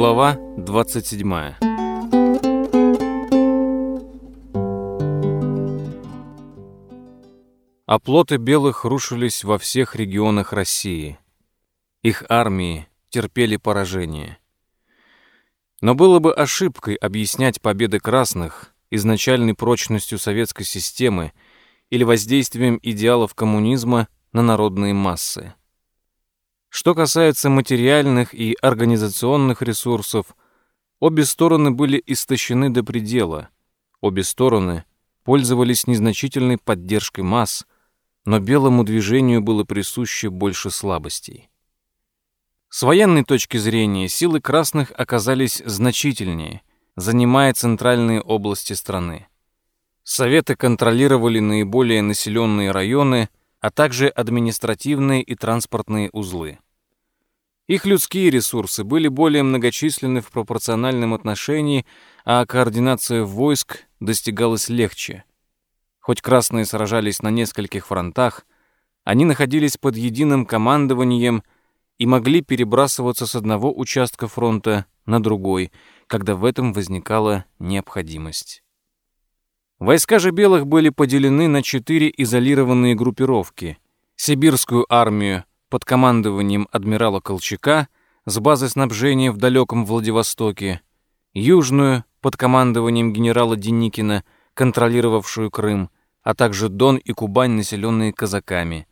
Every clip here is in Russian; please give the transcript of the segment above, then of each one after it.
Глава 27 Оплоты белых рушились во всех регионах России. Их армии терпели поражение. Но было бы ошибкой объяснять победы красных изначальной прочностью советской системы или воздействием идеалов коммунизма на народные массы. Что касается материальных и организационных ресурсов, обе стороны были истощены до предела. Обе стороны пользовались незначительной поддержкой масс, но белому движению было присуще больше слабостей. С военной точки зрения силы красных оказались значительнее, занимая центральные области страны. Советы контролировали наиболее населенные районы – а также административные и транспортные узлы. Их людские ресурсы были более многочисленны в пропорциональном отношении, а координация войск достигалась легче. Хоть красные сражались на нескольких фронтах, они находились под единым командованием и могли перебрасываться с одного участка фронта на другой, когда в этом возникала необходимость. Войска же белых были поделены на четыре изолированные группировки. Сибирскую армию под командованием адмирала Колчака с базой снабжения в далеком Владивостоке, Южную под командованием генерала Деникина, контролировавшую Крым, а также Дон и Кубань, населенные казаками,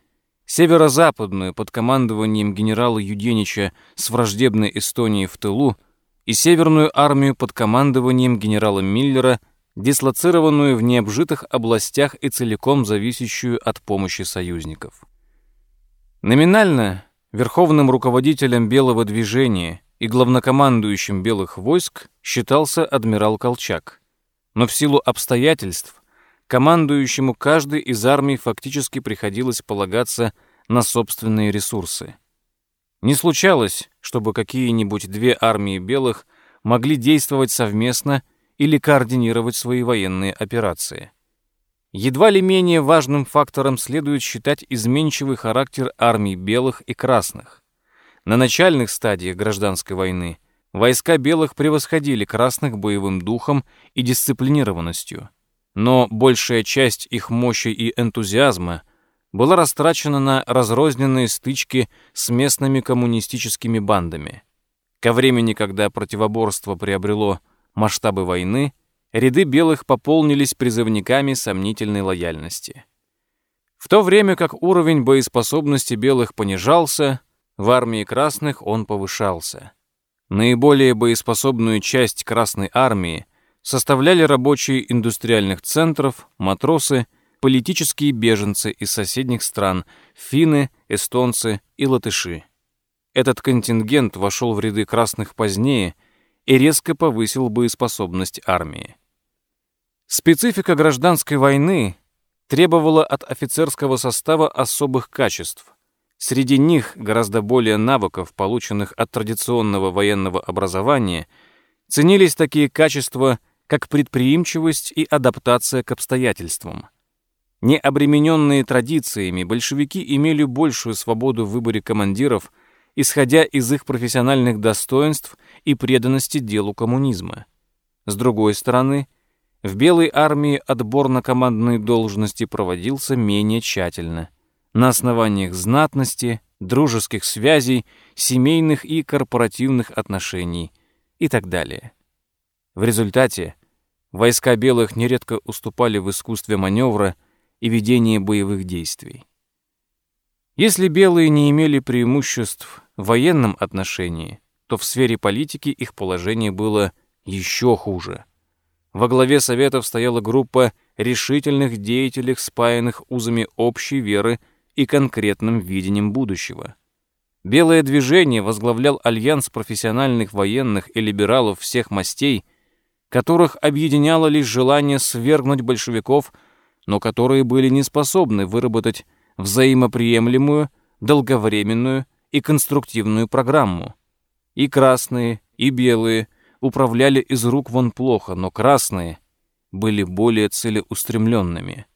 Северо-западную под командованием генерала Юденича с враждебной Эстонией в тылу и Северную армию под командованием генерала Миллера дислоцированную в необжитых областях и целиком зависящую от помощи союзников. Номинально верховным руководителем белого движения и главнокомандующим белых войск считался адмирал Колчак, но в силу обстоятельств командующему каждой из армий фактически приходилось полагаться на собственные ресурсы. Не случалось, чтобы какие-нибудь две армии белых могли действовать совместно или координировать свои военные операции. Едва ли менее важным фактором следует считать изменчивый характер армий белых и красных. На начальных стадиях гражданской войны войска белых превосходили красных боевым духом и дисциплинированностью, но большая часть их мощи и энтузиазма была растрачена на разрозненные стычки с местными коммунистическими бандами. Ко времени, когда противоборство приобрело масштабы войны, ряды белых пополнились призывниками сомнительной лояльности. В то время как уровень боеспособности белых понижался, в армии красных он повышался. Наиболее боеспособную часть Красной армии составляли рабочие индустриальных центров, матросы, политические беженцы из соседних стран, финны, эстонцы и латыши. Этот контингент вошел в ряды красных позднее – и резко повысил боеспособность армии. Специфика гражданской войны требовала от офицерского состава особых качеств. Среди них гораздо более навыков, полученных от традиционного военного образования, ценились такие качества, как предприимчивость и адаптация к обстоятельствам. Не обремененные традициями, большевики имели большую свободу в выборе командиров – исходя из их профессиональных достоинств и преданности делу коммунизма. С другой стороны, в Белой армии отбор на командные должности проводился менее тщательно, на основаниях знатности, дружеских связей, семейных и корпоративных отношений и так далее. В результате войска белых нередко уступали в искусстве маневра и ведения боевых действий. Если белые не имели преимуществ в военном отношении, то в сфере политики их положение было еще хуже. Во главе Советов стояла группа решительных деятелей, спаянных узами общей веры и конкретным видением будущего. Белое движение возглавлял альянс профессиональных военных и либералов всех мастей, которых объединяло лишь желание свергнуть большевиков, но которые были не способны выработать взаимоприемлемую, долговременную и конструктивную программу. И красные, и белые управляли из рук вон плохо, но красные были более целеустремленными.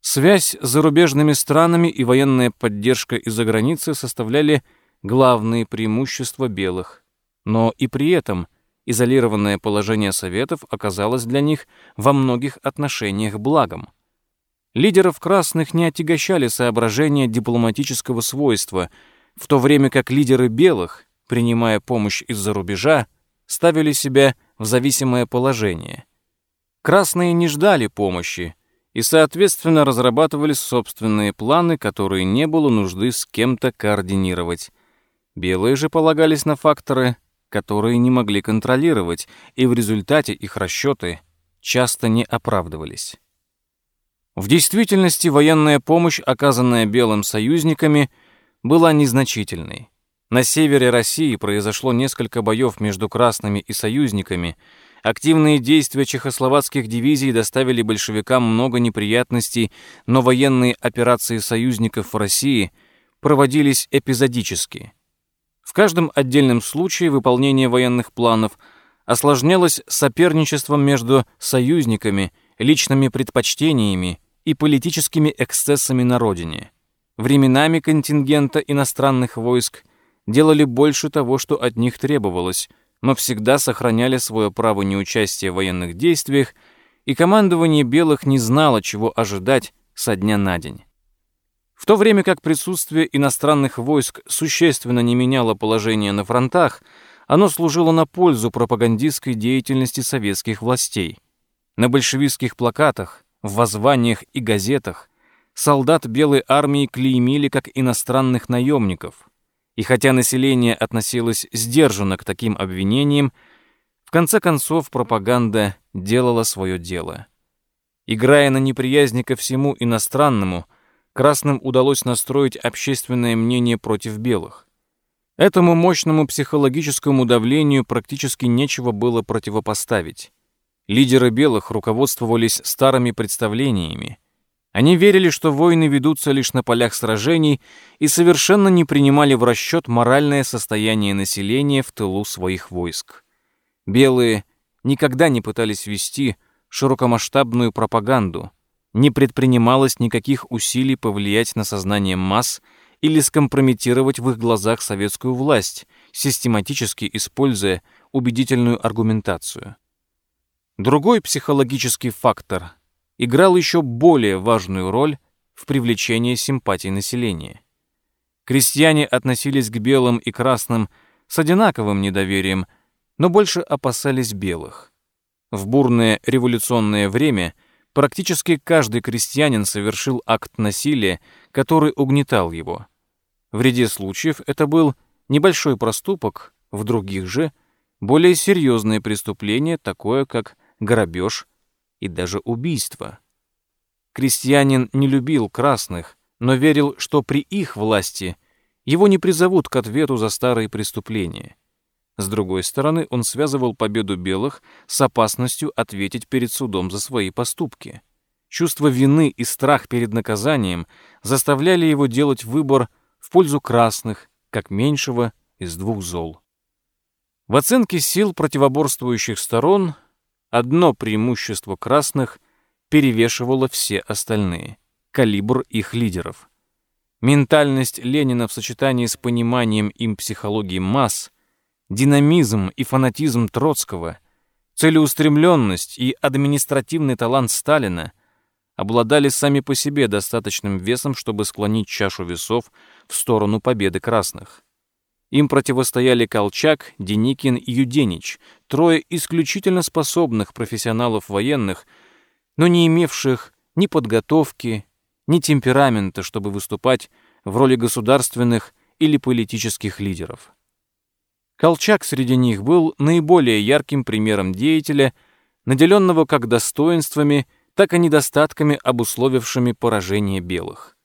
Связь с зарубежными странами и военная поддержка из-за границы составляли главные преимущества белых. но и при этом изолированное положение Советов оказалось для них во многих отношениях благом. Лидеров красных не отягощали соображения дипломатического свойства, в то время как лидеры белых, принимая помощь из-за рубежа, ставили себя в зависимое положение. Красные не ждали помощи и, соответственно, разрабатывали собственные планы, которые не было нужды с кем-то координировать. Белые же полагались на факторы, которые не могли контролировать, и в результате их расчеты часто не оправдывались. В действительности военная помощь, оказанная белым союзниками, была незначительной. На севере России произошло несколько боев между красными и союзниками. Активные действия чехословацких дивизий доставили большевикам много неприятностей, но военные операции союзников в России проводились эпизодически. В каждом отдельном случае выполнение военных планов осложнялось соперничеством между союзниками, личными предпочтениями и политическими эксцессами на родине. Временами контингента иностранных войск делали больше того, что от них требовалось, но всегда сохраняли свое право неучастия в военных действиях, и командование белых не знало, чего ожидать со дня на день. В то время как присутствие иностранных войск существенно не меняло положение на фронтах, оно служило на пользу пропагандистской деятельности советских властей. На большевистских плакатах в воззваниях и газетах солдат Белой армии клеймили как иностранных наемников. И хотя население относилось сдержанно к таким обвинениям, в конце концов пропаганда делала свое дело. Играя на неприязни ко всему иностранному, красным удалось настроить общественное мнение против белых. Этому мощному психологическому давлению практически нечего было противопоставить. Лидеры белых руководствовались старыми представлениями. Они верили, что войны ведутся лишь на полях сражений и совершенно не принимали в расчет моральное состояние населения в тылу своих войск. Белые никогда не пытались вести широкомасштабную пропаганду, не предпринималось никаких усилий повлиять на сознание масс или скомпрометировать в их глазах советскую власть, систематически используя убедительную аргументацию. Другой психологический фактор играл еще более важную роль в привлечении симпатий населения. Крестьяне относились к белым и красным с одинаковым недоверием, но больше опасались белых. В бурное революционное время практически каждый крестьянин совершил акт насилия, который угнетал его. В ряде случаев это был небольшой проступок, в других же — более серьезное преступление, такое как грабеж и даже убийство. Крестьянин не любил красных, но верил, что при их власти его не призовут к ответу за старые преступления. С другой стороны, он связывал победу белых с опасностью ответить перед судом за свои поступки. Чувство вины и страх перед наказанием заставляли его делать выбор в пользу красных, как меньшего из двух зол. В оценке сил противоборствующих сторон Одно преимущество красных перевешивало все остальные — калибр их лидеров. Ментальность Ленина в сочетании с пониманием им психологии масс, динамизм и фанатизм Троцкого, целеустремленность и административный талант Сталина обладали сами по себе достаточным весом, чтобы склонить чашу весов в сторону победы красных. Им противостояли Колчак, Деникин и Юденич, трое исключительно способных профессионалов военных, но не имевших ни подготовки, ни темперамента, чтобы выступать в роли государственных или политических лидеров. Колчак среди них был наиболее ярким примером деятеля, наделенного как достоинствами, так и недостатками, обусловившими поражение белых.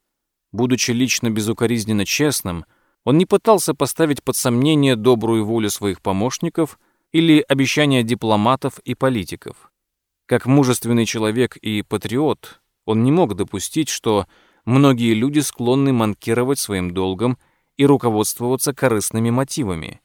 Будучи лично безукоризненно честным, он не пытался поставить под сомнение добрую волю своих помощников или обещания дипломатов и политиков. Как мужественный человек и патриот, он не мог допустить, что многие люди склонны манкировать своим долгом и руководствоваться корыстными мотивами.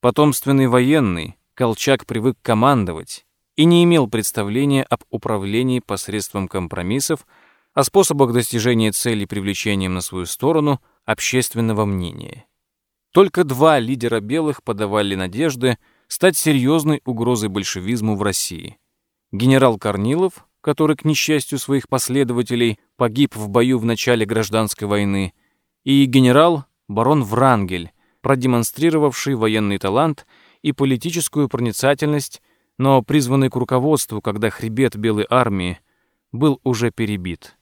Потомственный военный, Колчак привык командовать и не имел представления об управлении посредством компромиссов, о способах достижения цели привлечением на свою сторону – общественного мнения. Только два лидера белых подавали надежды стать серьезной угрозой большевизму в России. Генерал Корнилов, который, к несчастью своих последователей, погиб в бою в начале гражданской войны, и генерал барон Врангель, продемонстрировавший военный талант и политическую проницательность, но призванный к руководству, когда хребет Белой армии был уже перебит.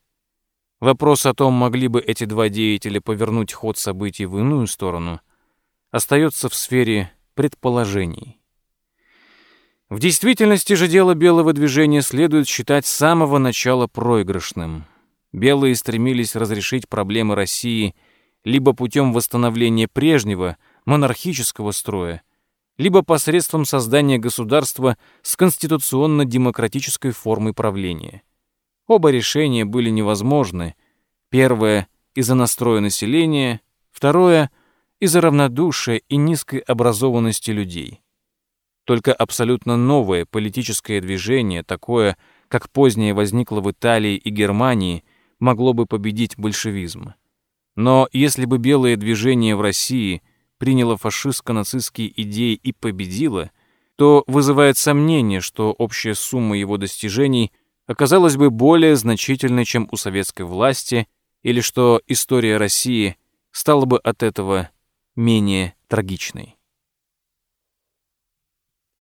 Вопрос о том, могли бы эти два деятеля повернуть ход событий в иную сторону, остается в сфере предположений. В действительности же дело белого движения следует считать с самого начала проигрышным. Белые стремились разрешить проблемы России либо путем восстановления прежнего монархического строя, либо посредством создания государства с конституционно-демократической формой правления. Оба решения были невозможны. Первое — из-за настроя населения, второе — из-за равнодушия и низкой образованности людей. Только абсолютно новое политическое движение, такое, как позднее возникло в Италии и Германии, могло бы победить большевизм. Но если бы белое движение в России приняло фашистско-нацистские идеи и победило, то вызывает сомнение, что общая сумма его достижений оказалась бы более значительной, чем у советской власти, или что история России стала бы от этого менее трагичной.